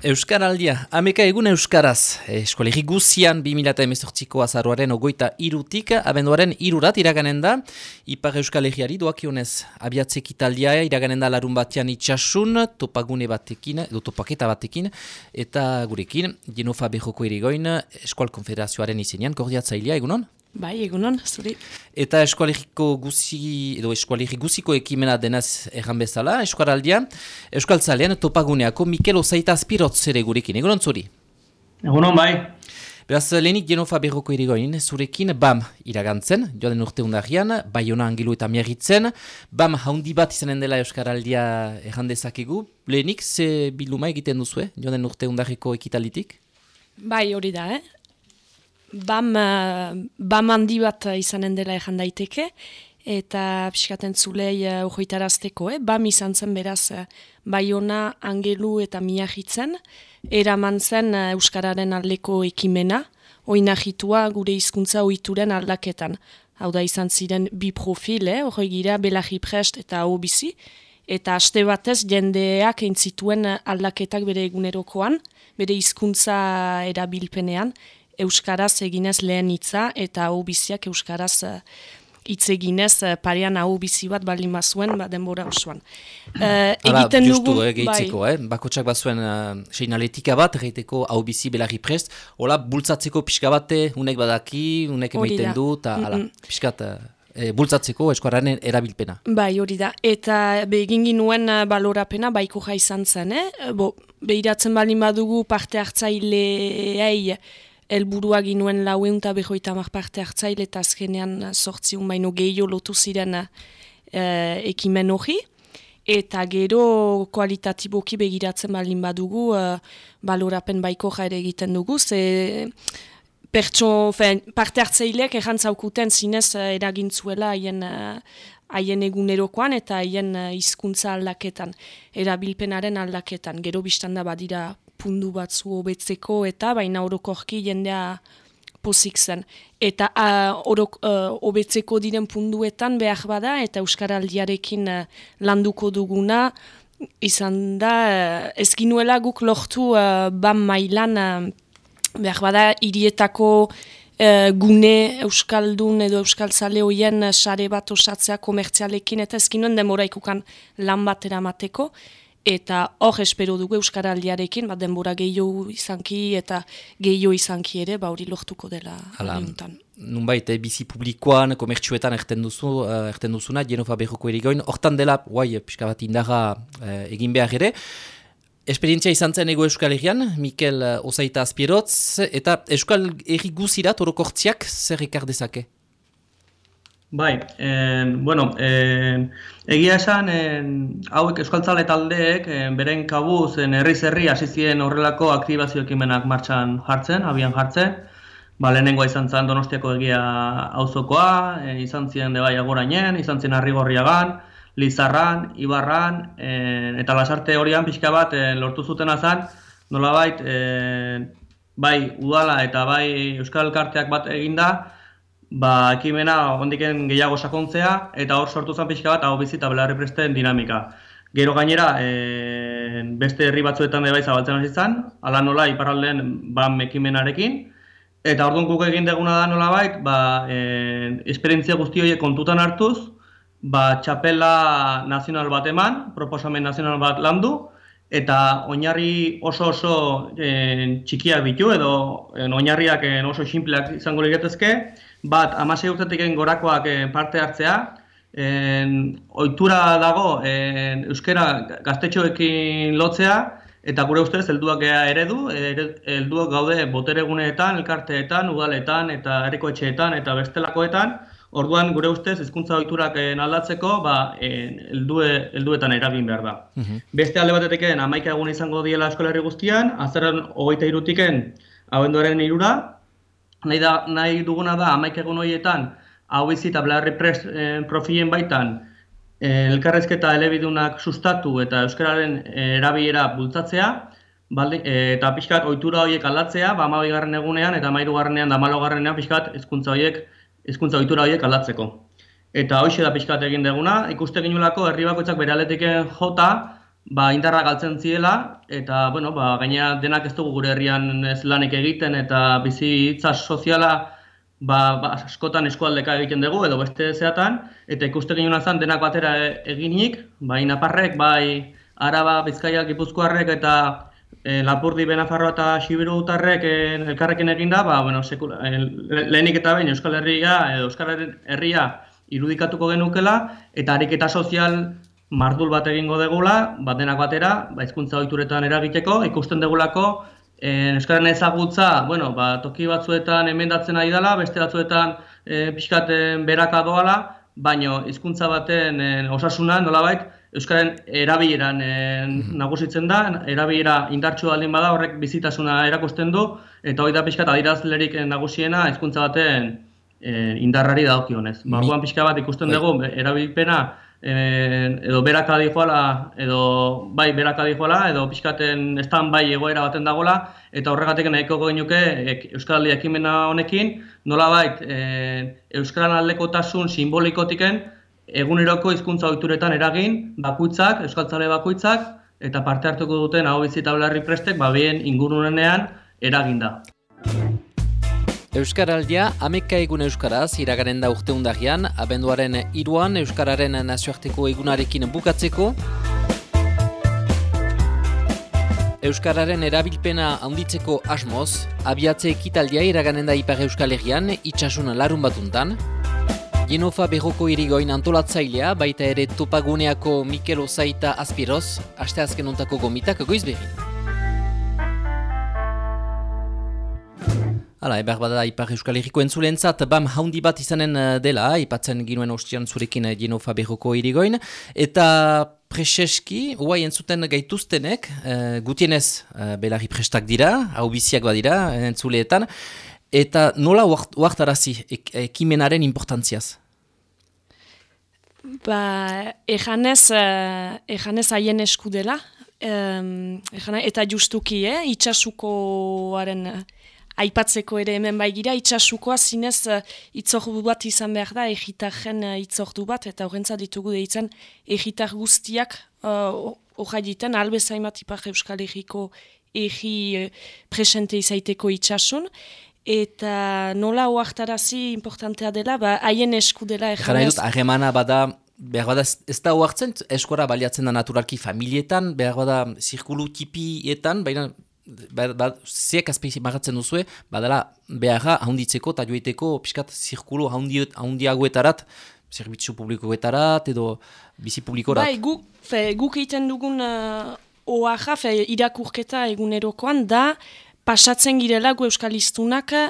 Euskaraldia, ameka egun Euskaraz, eskolegi guzian 2018ko azaruaren ogoita irutik, abenduaren irurat iraganen da, Ipar Euskalegiari doakionez abiatzek italdia iraganen da larun batean itxasun, topagune batekin, edo topaketa batekin, eta gurekin, Genofa Bejoko irigoin, Eskual Konfederazioaren izenean, kordiatzailea, egunon? Bai, egunon, zuri. Eta eskualeriko guzi, edo eskualerri guziko ekimena denaz erran bezala, eskuaraldia, eskualtzalean topaguneako Mikel Ozaita Azpirot zere gurekin, egunon zuri? Egunon, bai. Beraz, lehenik Genofa Berroko irigoin, zurekin BAM iragantzen, joan urte undarrian, Bayona Angilu eta Miagitzen, BAM haundi bat izanen dela Euskaraldia erran dezakegu, lehenik ze biluma egiten duzu, eh? joan urte undarriko ekitalitik? Bai, hori da, eh? Bam, uh, bam handi bat izanen dela ejan daiteke, eta pixkaten zulei uh, eh? bam izan zen beraz uh, Baiona, Angelu eta Miahitzen, eraman zen uh, Euskararen aldeko ekimena, oinahitua gure hizkuntza ohituren aldaketan. Hau da izan ziren bi profil, eh? hori gira Belahi Prest eta Obizi, eta aste batez jendeak eintzituen aldaketak bere egunerokoan, bere hizkuntza erabilpenean, euskaraz eginez lehen hitza eta hau biziak euskaraz uh, hitz eginez uh, parean hau bizi bat baldin bazuen ba, denbora osoan. Uh, egiten dugu... Eh, gehitzeko, bai. eh? bakotsak bazuen uh, seinaletika bat, egiteko hau bizi belarri prest, hola, bultzatzeko pixka bate, unek badaki, unek emaiten du, eta mm -mm. pixkat... E, bultzatzeko eskuararen erabilpena. Bai, hori da. Eta begin ginuen balorapena baiko ja izan zen, eh? Bo, behiratzen baldin badugu parte hartzaileei helburua ginuen lauen eta behoita parte hartzaile eta azkenean sortziun baino gehiago lotu ziren uh, ekimen hori. Eta gero kualitatiboki begiratzen baldin badugu, uh, balorapen baiko jaire egiten dugu, ze pertso, fe, parte hartzaileak errantzaukuten zinez uh, eragintzuela haien uh, haien egunerokoan eta haien hizkuntza aldaketan, erabilpenaren aldaketan. Gero biztanda badira pundu batzu hobetzeko eta baina orokorki jendea pozik zen. Eta hobetzeko uh, diren punduetan behar bada eta Euskaraldiarekin uh, landuko duguna izan da uh, ezkinuela guk lortu uh, ban mailan uh, behar bada irietako gune Euskaldun edo Euskaltzale hoien sare bat osatzea komertzialekin eta demora ikukan lan bat eramateko eta hor espero dugu Euskaraldiarekin, bat denbora gehiago izanki eta gehiago izanki ere, ba hori lortuko dela aliuntan. Nunbait, eh, bizi publikoan, komertsuetan erten, duzu, uh, erten duzuna, Genofa Berroko erigoin, hortan dela, guai, pixka bat indaga uh, egin behar ere, Esperientzia izan zen ego Euskal Herrian, Mikel uh, Osaita Azpirotz, eta Euskal Herri guzirat orokortziak zer ikardezake? Bai, en, bueno, en, egia esan, en, hauek euskaltzale taldeek, en, beren kabuz, en, herri zerri hasi ziren horrelako aktibazio ekimenak martxan jartzen, abian jartzen. Ba, lehenengoa izan zen donostiako egia auzokoa, e, izan ziren de bai agorainen, izan ziren arrigorriagan, Lizarran, Ibarran, en, eta lasarte horian pixka bat en, lortu zuten azan, nola bait, bai udala eta bai euskal karteak bat eginda, ba, ekimena ondiken gehiago sakontzea, eta hor sortu zen pixka bat, hau bizita belarri presten dinamika. Gero gainera, e, beste herri batzuetan bai zabaltzen hasi zen, ala nola iparralden ban ekimenarekin, eta orduan guk egin deguna da nola bait, ba, e, esperientzia guzti horiek kontutan hartuz, ba, txapela nazional bat eman, proposamen nazional bat landu, eta oinarri oso oso e, txikiak bitu, edo e, oinarriak e, oso sinpleak izango ligetezke, bat, amasei urtetik gorakoak eh, parte hartzea, en, oitura dago en, euskera gaztetxoekin lotzea, eta gure ustez helduak gea eredu, helduak gaude botereguneetan, elkarteetan, udaletan, eta erikoetxeetan, eta bestelakoetan, Orduan gure ustez hizkuntza ohiturak aldatzeko, ba heldue helduetan eragin behar da. Mhm. Beste alde bateteken 11 egun izango diela eskolarri guztian, azaran 23eken abenduaren 3 nahi, da, nahi duguna da amaik egun horietan hau izi eta blarri pres eh, profilen baitan eh, elkarrezketa elebidunak sustatu eta euskararen eh, erabilera bultzatzea balde, eh, eta pixkat ohitura horiek aldatzea, ba garren egunean eta amairu garrenean da malo garrenean pixkat hizkuntza horiek hizkuntza ohitura horiek aldatzeko. Eta hoxe da pixkat egin deguna, ikuste ginulako herri bakoitzak bere aletiken jota, ba, indarra galtzen ziela, eta, bueno, ba, gaina denak ez dugu gure herrian ez lanik egiten, eta bizitza soziala, ba, ba, askotan eskualdeka egiten dugu, edo beste zeatan, eta ikuste ginen zen denak batera eginik, bai naparrek, bai araba, bizkaia, gipuzkoarrek, eta e, Lapurdi, Benafarroa eta Xibiru utarrek e, elkarrekin eginda, ba, bueno, sekula, e, lehenik eta behin Euskal Herria, edo Euskal Herria irudikatuko genukela, eta ariketa sozial mardul bat egingo degula, bat denak batera, ba, izkuntza oituretan eragiteko, ikusten degulako, e, Euskaren ezagutza, bueno, ba, toki batzuetan emendatzen ari dela, beste batzuetan e, pixkaten beraka doala, baino hizkuntza baten e, osasuna nolabait euskaren erabileran e, nagusitzen da, erabilera indartsu baldin bada horrek bizitasuna erakusten du eta hori da pixka adirazlerik nagusiena hizkuntza baten e, indarrari dagokionez. Ba, pixka bat ikusten bai. dugu erabilpena e, edo beraka dijoala, edo bai beraka dijoala, edo pixkaten estan bai egoera baten dagola, eta horregatik nahiko genuke Euskal ekimena honekin, nola bait, e, Euskaran aldeko tasun simbolikotiken, eguneroko hizkuntza ohituretan eragin, bakuitzak, Euskaltzale bakuitzak, eta parte hartuko duten hau bizita prestek, ba ingurunenean eraginda. Euskaraldia, ameka egun Euskaraz, iragaren da urte undagian, abenduaren iruan Euskararen nazioarteko egunarekin bukatzeko. Euskararen erabilpena handitzeko asmoz, abiatze ekitaldia iraganen da Ipar Euskal Herrian, itxasun larun batuntan. Genofa berroko irigoin antolatzailea, baita ere topaguneako Mikel Ozaita Aspiroz, aste azken ontako gomitak goiz. Hala, ebar bada Ipar Euskal Herriko entzulentzat, bam haundi bat izanen eh, dela, ipatzen ginuen ostian zurekin Genofa eh, Berroko irigoin, eta preseski, huai entzuten gaituztenek, uh, gutienez uh, belari prestak dira, hau biziak badira entzuleetan, eta nola uartarazi ekimenaren importantziaz? Ba, ejanez, ejanez haien esku dela, um, eta justuki, eh? itxasukoaren aipatzeko ere hemen baigira, itxasukoa zinez uh, itzordu bat izan behar da, egitarren uh, itzordu bat, eta horrentza ditugu deitzen egitar guztiak uh, horra diten, albezaimat ipar euskal egiko egi uh, presente izaiteko itxasun, eta nola oartarazi importantea dela, ba, haien esku dela ejanez. Jara bada, behar bada ez da oartzen, eskora baliatzen da naturalki familietan, behar bada zirkulu tipietan, baina ba, ba, ziek azpeizi marratzen duzue, badala beharra haunditzeko eta joiteko piskat zirkulo haundiagoetarat, zerbitzu publikoetarat edo bizi publikorat. Bai, guk, fe, guk egiten dugun uh, oaxa, fe, irakurketa egunerokoan da, pasatzen girela gu euskalistunak uh,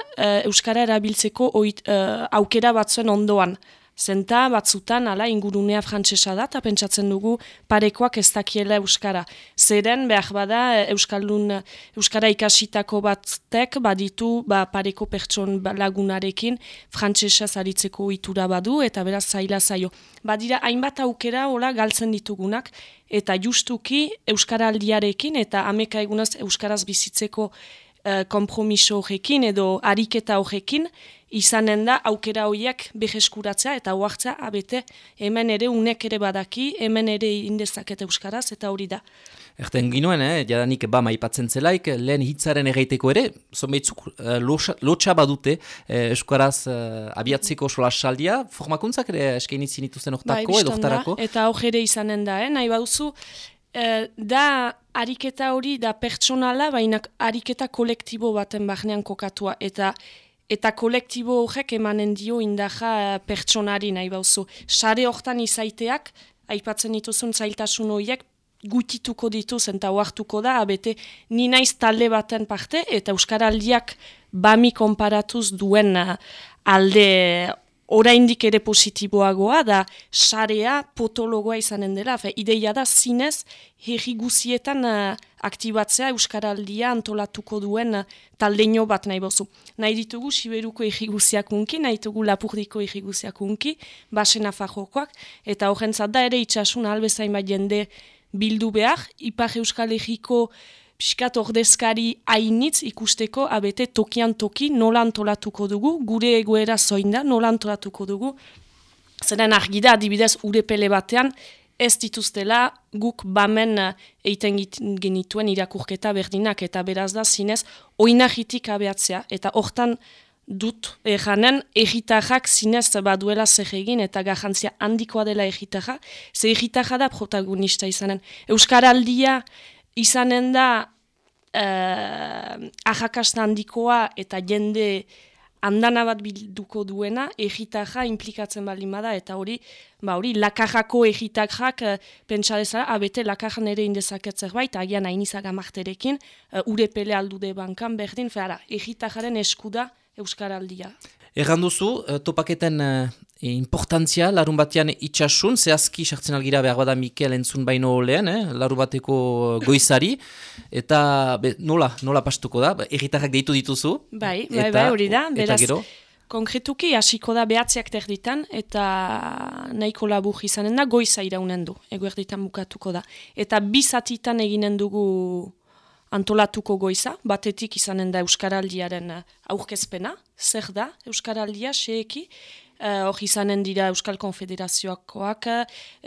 euskara erabiltzeko oit, uh, aukera batzuen ondoan. Zenta batzutan, ala, ingurunea frantsesa da, eta pentsatzen dugu parekoak ez dakiela Euskara. Zeren, behar bada, Euskaldun, Euskara ikasitako batek baditu ba, pareko pertson lagunarekin frantsesa zaritzeko itura badu, eta beraz zaila zaio. Badira, hainbat aukera, hola, galtzen ditugunak, eta justuki Euskara aldiarekin, eta ameka egunaz Euskaraz bizitzeko uh, kompromiso horrekin, edo ariketa horrekin, izanen da aukera horiek beheskuratzea eta huartza abete hemen ere unek ere badaki, hemen ere indezakete euskaraz eta hori da. Erten ginoen, eh, jadanik ba maipatzen zelaik, lehen hitzaren egeiteko ere, zonbeitzuk uh, lotxa badute eh, euskaraz uh, abiatzeko sola saldia, formakuntzak ere eskaini zinituzten ortako edo ortarako? Eta hor ere izanen da, eh, nahi baduzu, da ariketa hori da pertsonala, baina ariketa kolektibo baten bahnean kokatua, eta eta kolektibo horrek emanen dio indaja eh, pertsonari nahi bauzu. Sare hortan izaiteak, aipatzen dituzun zailtasun horiek, gutituko dituz eta oartuko da, abete ni naiz talde baten parte, eta Euskaraldiak bami konparatuz duen eh, alde oraindik ere positiboagoa da sarea potologoa izanen dela. Fe, ideia da zinez herri guzietan uh, aktibatzea Euskaraldia antolatuko duen uh, taldeino bat nahi bozu. Nahi ditugu Siberuko herri guziak unki, nahi ditugu Lapurdiko herri guziak unki, basen afajokoak, eta horrentzat da ere itxasun albezain bat jende bildu behar, Ipar Euskal Herriko piskat ordezkari hainitz ikusteko abete tokian toki nola antolatuko dugu, gure egoera zoin da, nola antolatuko dugu. Zeren argida adibidez urepele batean, ez dituztela guk bamen eiten genituen irakurketa berdinak eta beraz da zinez oinahitik abeatzea eta hortan dut eganen egitajak zinez baduela zer egin eta gajantzia handikoa dela egitaja, ze egitaja da protagonista izanen. Euskaraldia izanen da eh, ajakasta handikoa eta jende andana bat bilduko duena, egitaja implikatzen baldin bada, eta hori, ba hori, lakajako egitakjak, e, pentsa dezara, abete lakajan ere indezaketzer bai, agian hainizak amarterekin, e, urepele aldude bankan, berdin, feara, egitajaren eskuda Euskaraldia. Erran duzu, eh, topaketen uh, importantzia, larun batean itxasun, zehazki sartzen algira behar bada Mikel entzun baino lehen, eh, larun bateko goizari, eta be, nola, nola pastuko da, erritarrak deitu dituzu. Bai, bai, bai, hori da, beraz, konkretuki hasiko da behatziak terditan, eta nahiko labur izanen da, goiza iraunen du, eguerditan bukatuko da. Eta bizatitan eginen dugu antolatuko goiza, batetik izanen da Euskaraldiaren eh, aurkezpena, zer da Euskaraldia, seeki, eh, hor uh, izanen dira Euskal Konfederazioakoak,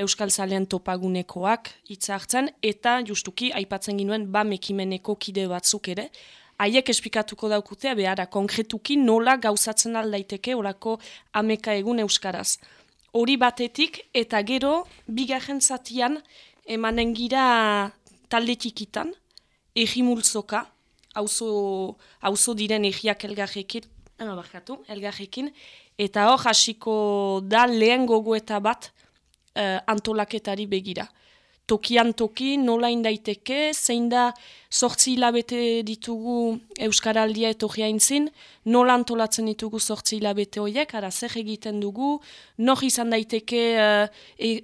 Euskal Zalean topagunekoak hitza hartzen, eta justuki aipatzen ginuen ba mekimeneko kide batzuk ere, haiek esplikatuko daukutea behara konkretuki nola gauzatzen aldaiteke orako ameka egun Euskaraz. Hori batetik, eta gero, bigarren zatian, emanen gira talde txikitan, egimultzoka, hauzo, hauzo diren egiak elgarrekin, ema barkatu, elgarrekin, eta hor hasiko da lehen gogoeta bat uh, antolaketari begira. Tokian toki nola indaiteke, zein da sortzi hilabete ditugu Euskaraldia etorri haintzin, nola antolatzen ditugu sortzi hilabete horiek, ara zer egiten dugu, nor izan daiteke uh,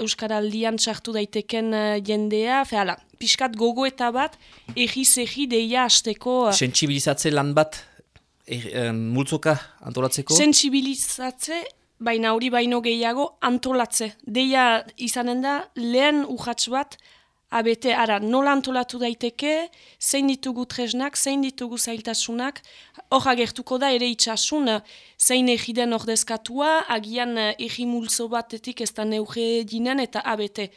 Euskaraldian txartu daiteken uh, jendea, fehala, pixkat gogo eta bat, egiz egi deia hasteko... Uh, Sentsibilizatze lan bat, er, multzoka antolatzeko? Sentsibilizatze baina hori baino gehiago antolatze. Deia izanen da, lehen urratz bat, abete, ara, nola antolatu daiteke, zein ditugu tresnak, zein ditugu zailtasunak, hor agertuko da ere itxasun, zein egiden ordezkatua, agian egimulzo batetik ez da neuge dinen, eta abete,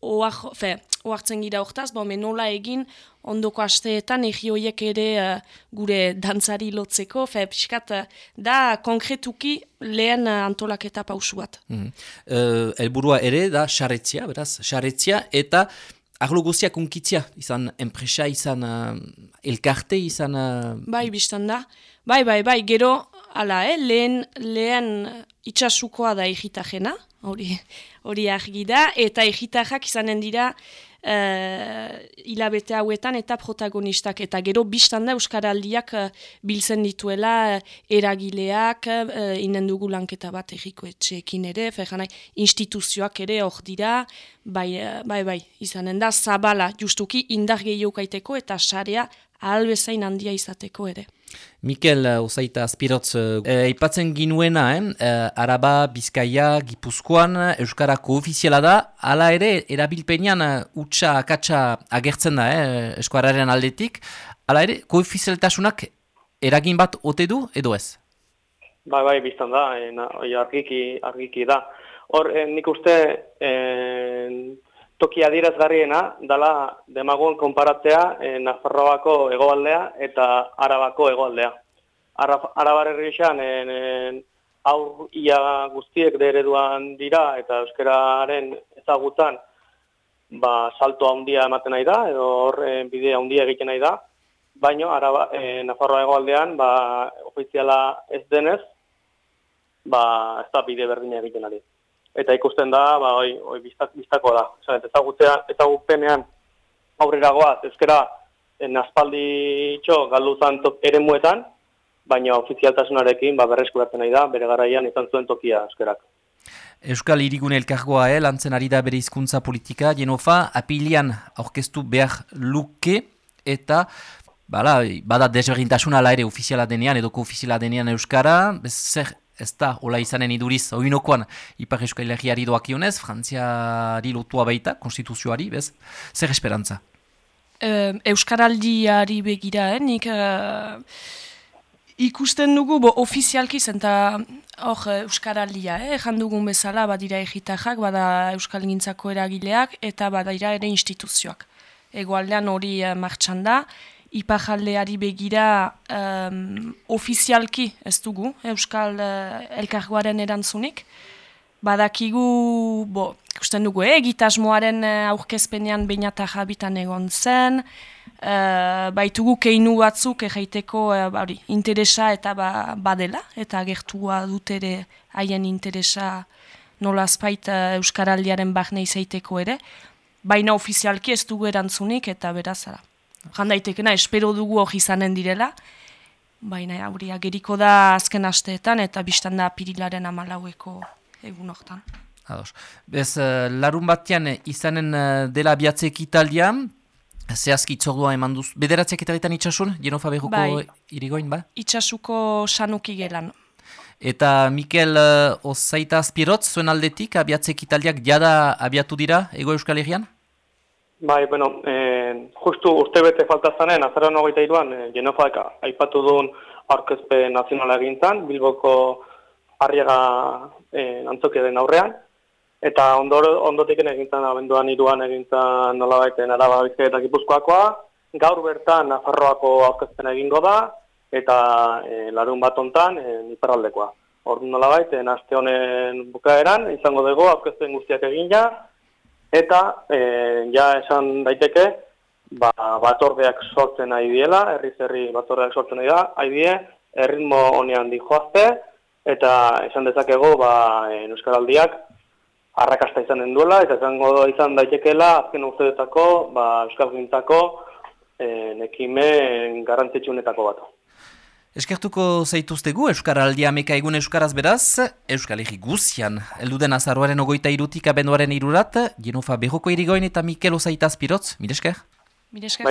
oartzen gira hortaz, ba, nola egin ondoko asteetan egi horiek ere uh, gure dantzari lotzeko, fe, piskat, uh, da konkretuki lehen uh, antolaketa pausu bat. Mm -hmm. elburua ere da xaretzia, beraz, xaretzia eta arlo guztiak unkitzia, izan enpresa, izan uh, elkarte, izan... Uh... Bai, biztan da. Bai, bai, bai, gero, ala, eh, lehen, lehen itxasukoa da egitajena, hori, hori argi da, eta egitajak izanen dira uh, hilabete hauetan eta protagonistak. Eta gero biztan da Euskaraldiak uh, biltzen dituela uh, eragileak, uh, inen dugu lanketa bat egiko etxeekin ere, fejanai, instituzioak ere hor dira, bai, bai, bai, izanen da, zabala justuki indar gehiokaiteko eta sarea ahalbezain handia izateko ere. Mikel, osaita azpirotz, eipatzen e, ginuena, eh? Araba, Bizkaia, Gipuzkoan, Euskarako ofiziala da, hala ere, erabilpenean utxa, akatsa agertzen da, eh? eskuararen aldetik, hala ere, koofizialtasunak eragin bat ote du, edo ez? Bai, bai, biztan da, argiki, argiki da. Hor, nik uste, toki adirazgarriena dala demagun konparatzea e, Nafarroako egoaldea eta Arabako egoaldea. Arabar herrixan hau ia guztiek dereduan dira eta euskararen ezagutan ba, salto handia ematen nahi da edo hor bidea handia egiten nahi da. Baino Araba e, Nafarroa egoaldean ba, ofiziala ez denez ba, ez da bide berdina egiten ari eta ikusten da, ba, oi, oi biztak, biztako da. Zan, ezagutzea, ezagupenean aurrera goaz, ezkera, nazpaldi txo, galdu ere muetan, baina ofizialtasunarekin ba, berreskuratzen nahi da, bere garaian izan zuen tokia eskerak. Euskal Irigune elkargoa, eh, lantzen ari da bere hizkuntza politika, jenofa, apilian aurkeztu behar luke, eta bala, bada desberdintasuna ala ere ofiziala denean, edo ofiziala denean Euskara, zer ez da, hola izanen iduriz, oinokoan, Ipar Euskal Herriari doakionez, Frantziari lotua baita, konstituzioari, bez? Zer esperantza? Uh, Euskaraldiari begira, eh? nik uh, ikusten dugu, bo, ofizialki zen, eta hor Euskaraldia, eh? Ejan dugun bezala, badira egitajak, bada Euskal eragileak, eta badira ere instituzioak. Egoaldean hori uh, martxan da, ipajaldeari begira um, ofizialki ez dugu, Euskal uh, Elkargoaren erantzunik. Badakigu, bo, ikusten dugu, eh? egitasmoaren aurkezpenean bainata jabitan egon zen, Uh, baitugu keinu batzuk egeiteko uh, interesa eta ba, badela, eta gertua dut ere haien interesa nola azpait uh, Euskaraldiaren bahne izaiteko ere, baina ofizialki ez dugu erantzunik eta berazara. Jandaitekena, espero dugu hori izanen direla, baina hori ageriko da azken asteetan eta biztan da pirilaren amalaueko egun hortan. Ados. Bez, larun batean izanen dela biatzek italdian, Zehazki itzordua eman duz. Bederatziak eta ditan itxasun, Genofa behuko bai. irigoin, ba? Itxasuko sanuki gelan. Eta Mikel uh, Ozaita Azpirotz, zuen aldetik, abiatzek italiak jada abiatu dira, ego euskal egian? Bai, bueno, eh, justu urte bete falta zanen, azara nogeita iruan, eh, Genofa aipatu duen aurkezpe nazionala egintzen, Bilboko harriaga eh, den aurrean, Eta ondoro, ondotik egintzen abenduan iruan egintzen nola baiten araba bizkai eta gipuzkoakoa. Gaur bertan Nafarroako aurkezpen egingo da eta e, larun bat ontan e, niparraldekoa. Ordu nola baiten aste honen bukaeran izango dugu aurkezpen guztiak egin. Eta e, ja esan daiteke ba, batordeak sortzen nahi diela, herri zerri batordeak sortzen nahi da, nahi die, erritmo honean dihoazte, eta esan dezakego ba, Euskaraldiak arrakasta izanen duela, eta izango izan daitekela azken urteetako, ba, Euskal Gintzako, e, nekimen garrantzitsunetako bat. Eskertuko zaituztegu Euskaraldi ameka egun Euskaraz beraz, Euskal Egi guzian, elduden azaruaren ogoita irutik abenduaren irurat, Genofa Behoko irigoin eta Mikel Ozaitaz pirotz, miresker? Miresker,